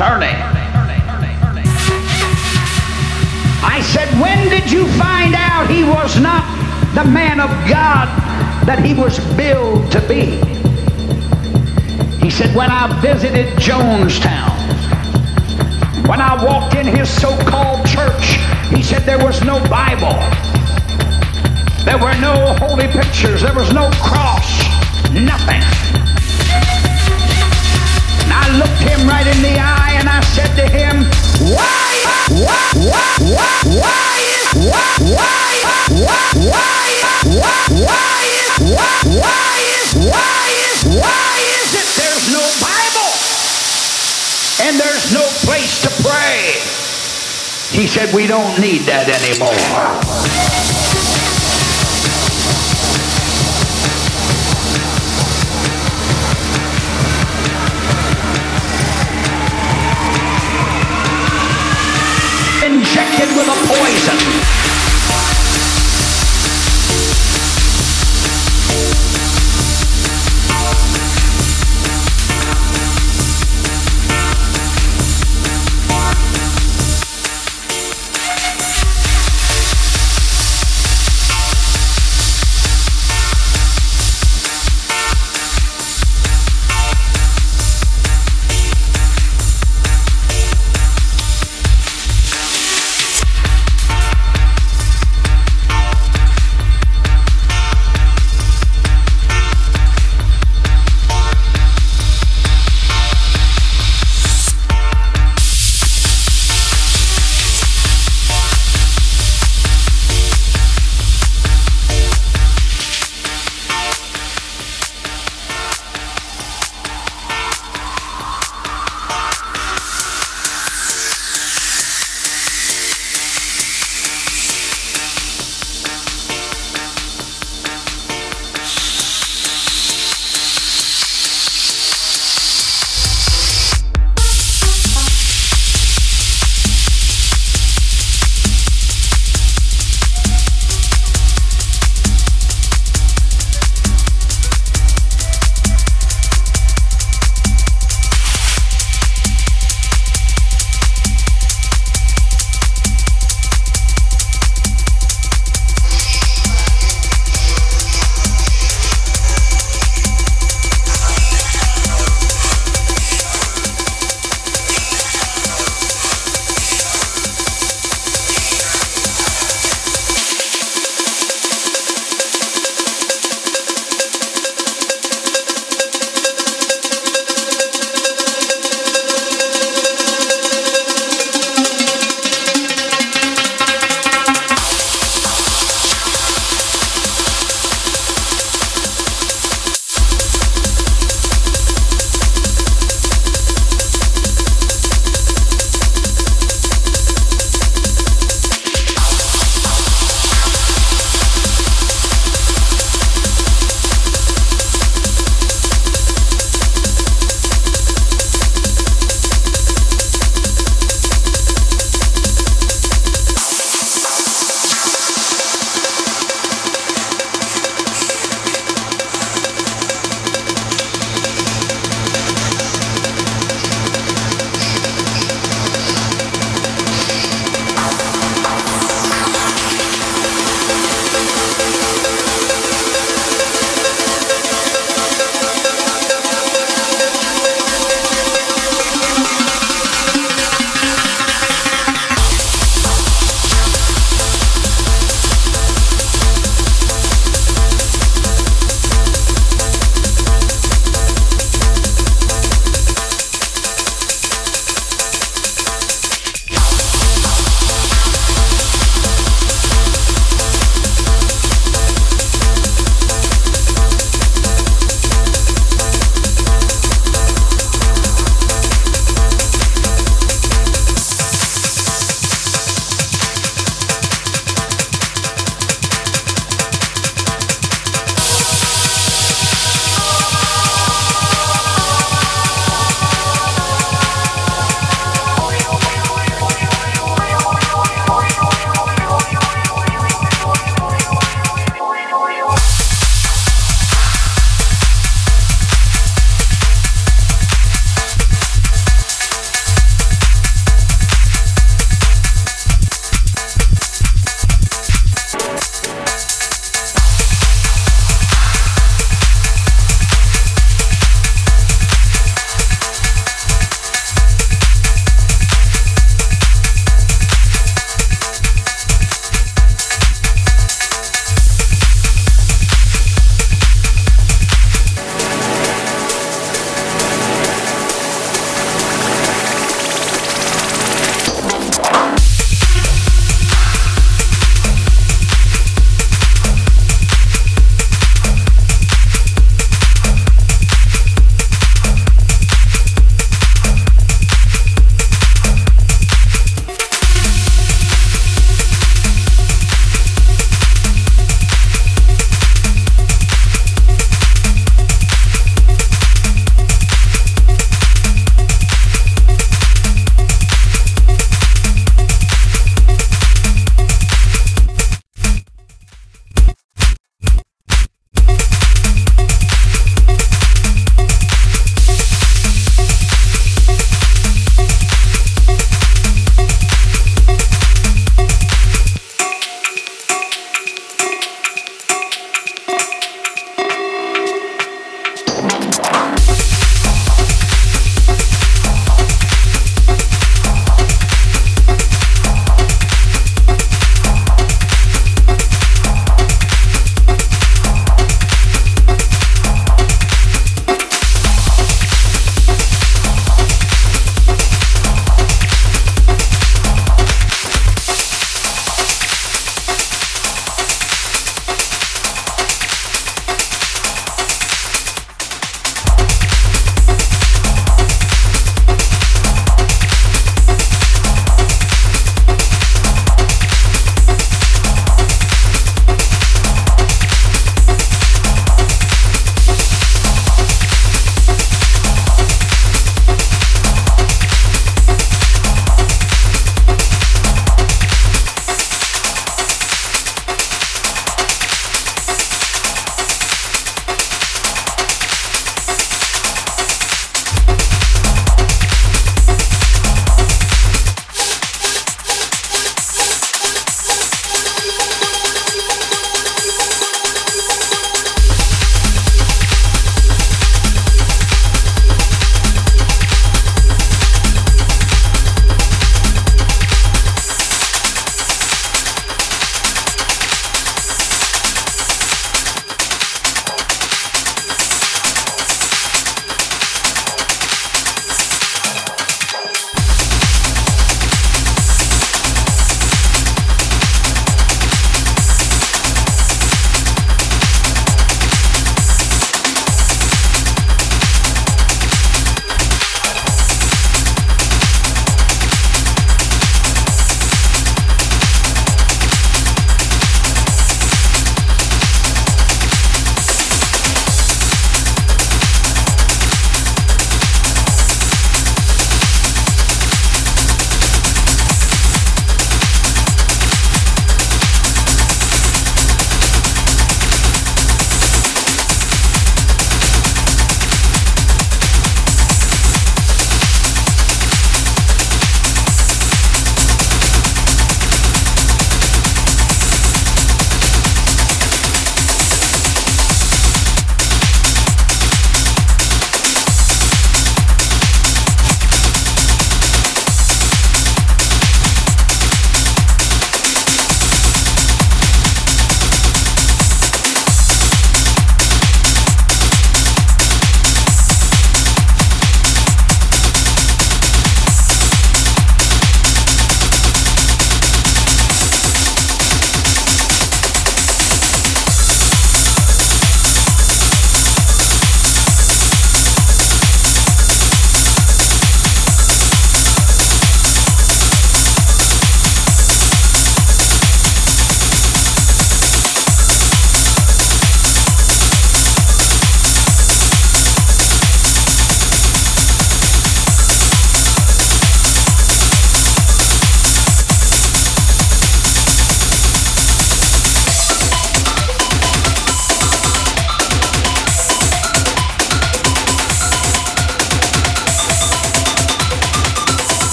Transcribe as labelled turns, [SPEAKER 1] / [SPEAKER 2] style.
[SPEAKER 1] turning. I
[SPEAKER 2] said, when did you find out he was not the man of God that he was billed to be? He said, when I visited Jonestown.